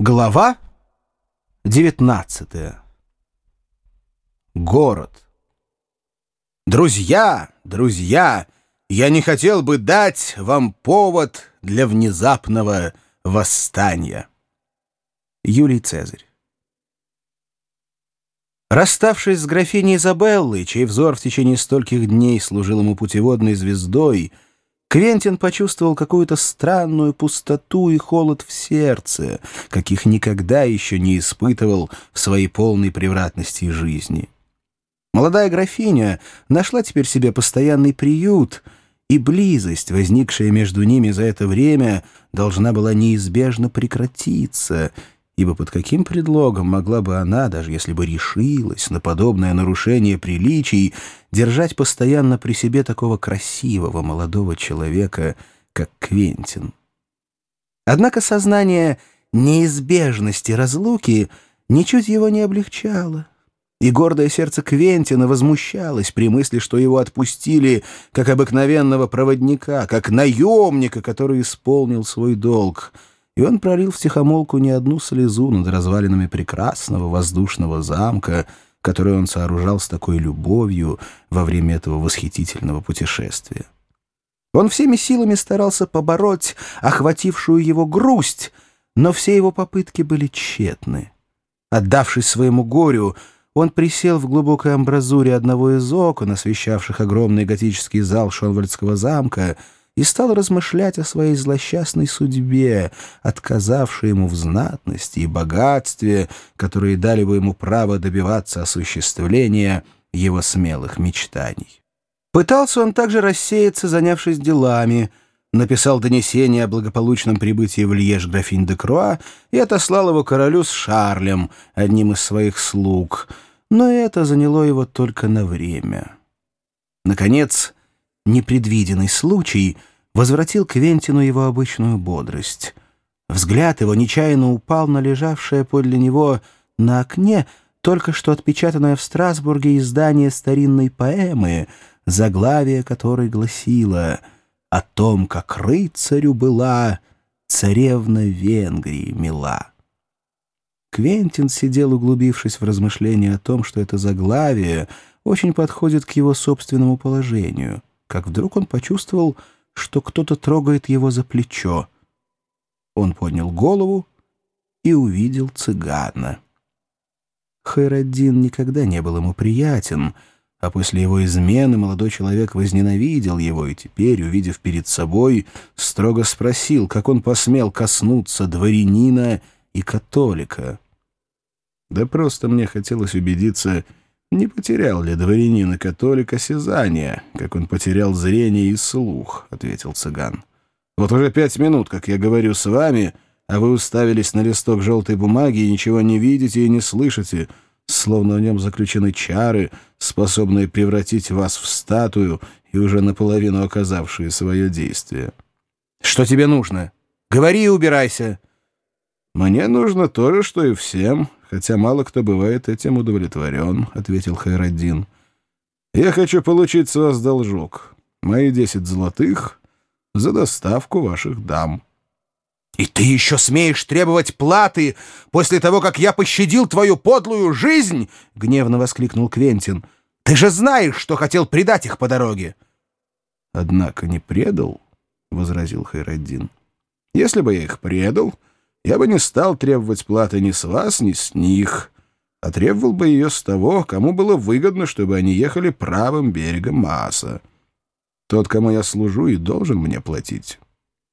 Глава 19 Город. Друзья, друзья, я не хотел бы дать вам повод для внезапного восстания. Юлий Цезарь. Расставшись с графиней Изабеллой, чей взор в течение стольких дней служил ему путеводной звездой, Квентин почувствовал какую-то странную пустоту и холод в сердце, каких никогда еще не испытывал в своей полной превратности жизни. Молодая графиня нашла теперь себе постоянный приют, и близость, возникшая между ними за это время, должна была неизбежно прекратиться — ибо под каким предлогом могла бы она, даже если бы решилась на подобное нарушение приличий, держать постоянно при себе такого красивого молодого человека, как Квентин? Однако сознание неизбежности разлуки ничуть его не облегчало. И гордое сердце Квентина возмущалось при мысли, что его отпустили как обыкновенного проводника, как наемника, который исполнил свой долг — и он пролил втихомолку не одну слезу над развалинами прекрасного воздушного замка, который он сооружал с такой любовью во время этого восхитительного путешествия. Он всеми силами старался побороть охватившую его грусть, но все его попытки были тщетны. Отдавшись своему горю, он присел в глубокой амбразуре одного из окон, освещавших огромный готический зал Шонвальдского замка, и стал размышлять о своей злосчастной судьбе, отказавшей ему в знатности и богатстве, которые дали бы ему право добиваться осуществления его смелых мечтаний. Пытался он также рассеяться, занявшись делами, написал донесение о благополучном прибытии в Льеж графинь де Круа и отослал его королю с Шарлем, одним из своих слуг, но это заняло его только на время. Наконец, непредвиденный случай возвратил Квентину его обычную бодрость. Взгляд его нечаянно упал на лежавшее подле него на окне только что отпечатанное в Страсбурге издание старинной поэмы, заглавие которой гласило «О том, как рыцарю была царевна Венгрии мила». Квентин сидел, углубившись в размышления о том, что это заглавие очень подходит к его собственному положению — как вдруг он почувствовал, что кто-то трогает его за плечо. Он поднял голову и увидел цыгана. Хайраддин никогда не был ему приятен, а после его измены молодой человек возненавидел его и теперь, увидев перед собой, строго спросил, как он посмел коснуться дворянина и католика. «Да просто мне хотелось убедиться, не потерял ли дворянина католика осязание, как он потерял зрение и слух, — ответил цыган. Вот уже пять минут, как я говорю с вами, а вы уставились на листок желтой бумаги и ничего не видите и не слышите, словно в нем заключены чары, способные превратить вас в статую и уже наполовину оказавшие свое действие. «Что тебе нужно? Говори и убирайся!» «Мне нужно то же, что и всем, хотя мало кто бывает этим удовлетворен», — ответил Хайраддин. «Я хочу получить с вас должок. Мои десять золотых за доставку ваших дам». «И ты еще смеешь требовать платы после того, как я пощадил твою подлую жизнь?» — гневно воскликнул Квентин. «Ты же знаешь, что хотел предать их по дороге!» «Однако не предал», — возразил Хайраддин. «Если бы я их предал...» я бы не стал требовать платы ни с вас, ни с них, а требовал бы ее с того, кому было выгодно, чтобы они ехали правым берегом Мааса. Тот, кому я служу, и должен мне платить.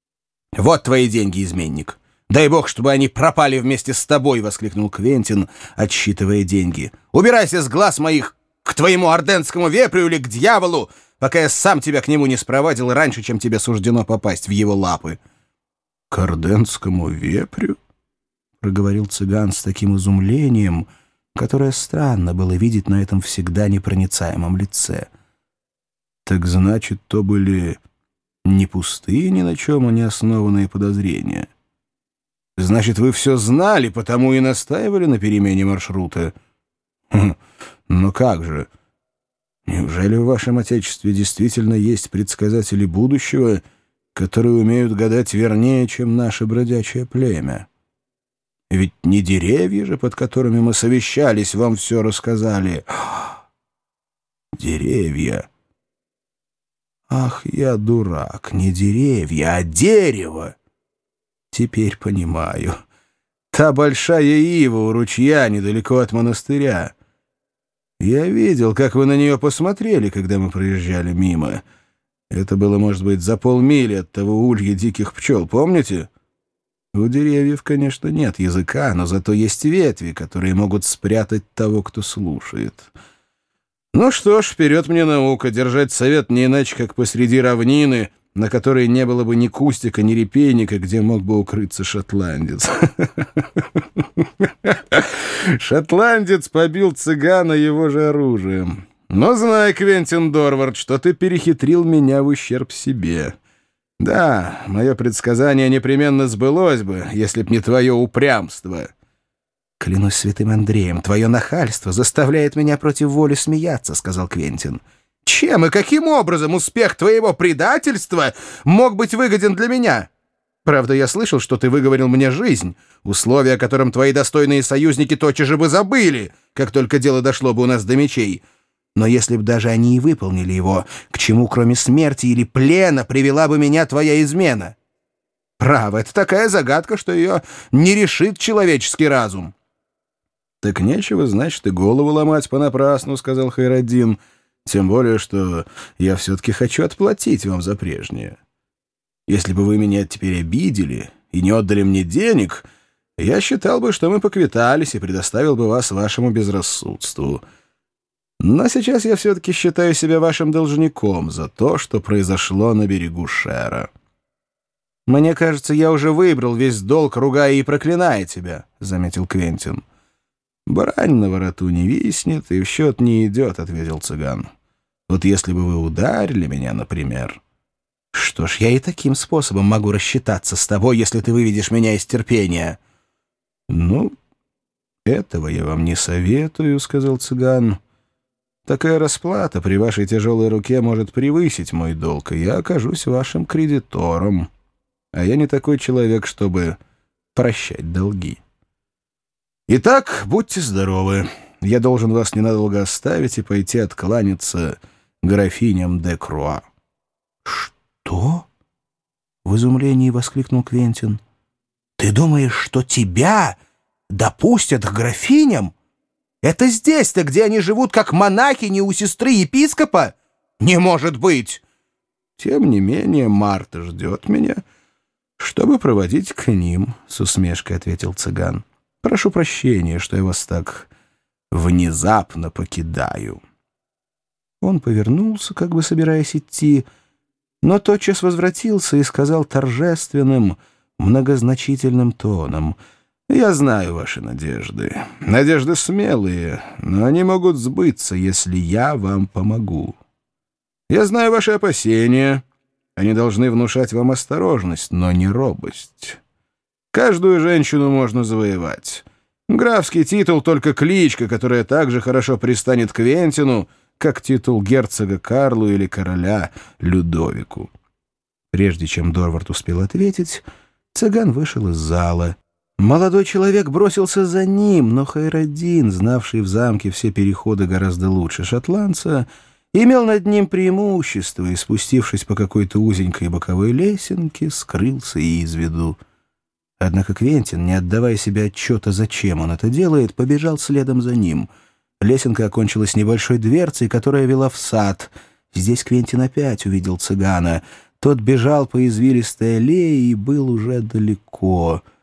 — Вот твои деньги, изменник! Дай бог, чтобы они пропали вместе с тобой! — воскликнул Квентин, отсчитывая деньги. — Убирайся с глаз моих к твоему орденскому вепрю или к дьяволу, пока я сам тебя к нему не спровадил раньше, чем тебе суждено попасть в его лапы. — к орденскому вепрю?» — проговорил цыган с таким изумлением, которое странно было видеть на этом всегда непроницаемом лице. «Так значит, то были не пустые ни на чем, а не основанные подозрения. Значит, вы все знали, потому и настаивали на перемене маршрута? Хм, но как же? Неужели в вашем отечестве действительно есть предсказатели будущего — которые умеют гадать вернее, чем наше бродячее племя. Ведь не деревья же, под которыми мы совещались, вам все рассказали. Деревья. Ах, я дурак, не деревья, а дерево. Теперь понимаю. Та большая ива у ручья недалеко от монастыря. Я видел, как вы на нее посмотрели, когда мы проезжали мимо. Это было, может быть, за полмили от того улья диких пчел, помните? У деревьев, конечно, нет языка, но зато есть ветви, которые могут спрятать того, кто слушает. Ну что ж, вперед мне наука, держать совет не иначе, как посреди равнины, на которой не было бы ни кустика, ни репейника, где мог бы укрыться шотландец. Шотландец побил цыгана его же оружием. Но знай, Квентин Дорвард, что ты перехитрил меня в ущерб себе. Да, мое предсказание непременно сбылось бы, если б не твое упрямство. «Клянусь святым Андреем, твое нахальство заставляет меня против воли смеяться», — сказал Квентин. «Чем и каким образом успех твоего предательства мог быть выгоден для меня? Правда, я слышал, что ты выговорил мне жизнь, условия, о котором твои достойные союзники тотчас же бы забыли, как только дело дошло бы у нас до мечей. Но если б даже они и выполнили его, к чему, кроме смерти или плена, привела бы меня твоя измена? Право, это такая загадка, что ее не решит человеческий разум». «Так нечего, значит, и голову ломать понапрасну», — сказал Хайраддин. «Тем более, что я все-таки хочу отплатить вам за прежнее. Если бы вы меня теперь обидели и не отдали мне денег, я считал бы, что мы поквитались и предоставил бы вас вашему безрассудству. Но сейчас я все-таки считаю себя вашим должником за то, что произошло на берегу Шера». «Мне кажется, я уже выбрал весь долг, ругая и проклиная тебя», — заметил Квентин. «Брань на вороту не виснет и в счет не идет», — ответил цыган. «Вот если бы вы ударили меня, например...» «Что ж, я и таким способом могу рассчитаться с тобой, если ты выведешь меня из терпения». «Ну, этого я вам не советую», — сказал цыган. «Такая расплата при вашей тяжелой руке может превысить мой долг, и я окажусь вашим кредитором. А я не такой человек, чтобы прощать долги». Итак, будьте здоровы. Я должен вас ненадолго оставить и пойти откланяться графиням де Круа. «Что?» — в изумлении воскликнул Квентин. «Ты думаешь, что тебя допустят к графиням? Это здесь-то, где они живут, как монахини у сестры епископа? Не может быть!» «Тем не менее, Марта ждет меня, чтобы проводить к ним», — с усмешкой ответил цыган. Прошу прощения, что я вас так внезапно покидаю». Он повернулся, как бы собираясь идти, но тотчас возвратился и сказал торжественным, многозначительным тоном — «Я знаю ваши надежды. Надежды смелые, но они могут сбыться, если я вам помогу. Я знаю ваши опасения. Они должны внушать вам осторожность, но не робость. Каждую женщину можно завоевать. Графский титул — только кличка, которая так же хорошо пристанет Квентину, как титул герцога Карлу или короля Людовику. Прежде чем Дорвард успел ответить, цыган вышел из зала. Молодой человек бросился за ним, но Хайрадин, знавший в замке все переходы гораздо лучше шотландца, имел над ним преимущество и, спустившись по какой-то узенькой боковой лесенке, скрылся из виду. Однако Квентин, не отдавая себе отчета, зачем он это делает, побежал следом за ним. Лесенка окончилась небольшой дверцей, которая вела в сад. Здесь Квентин опять увидел цыгана. Тот бежал по извилистой аллее и был уже далеко —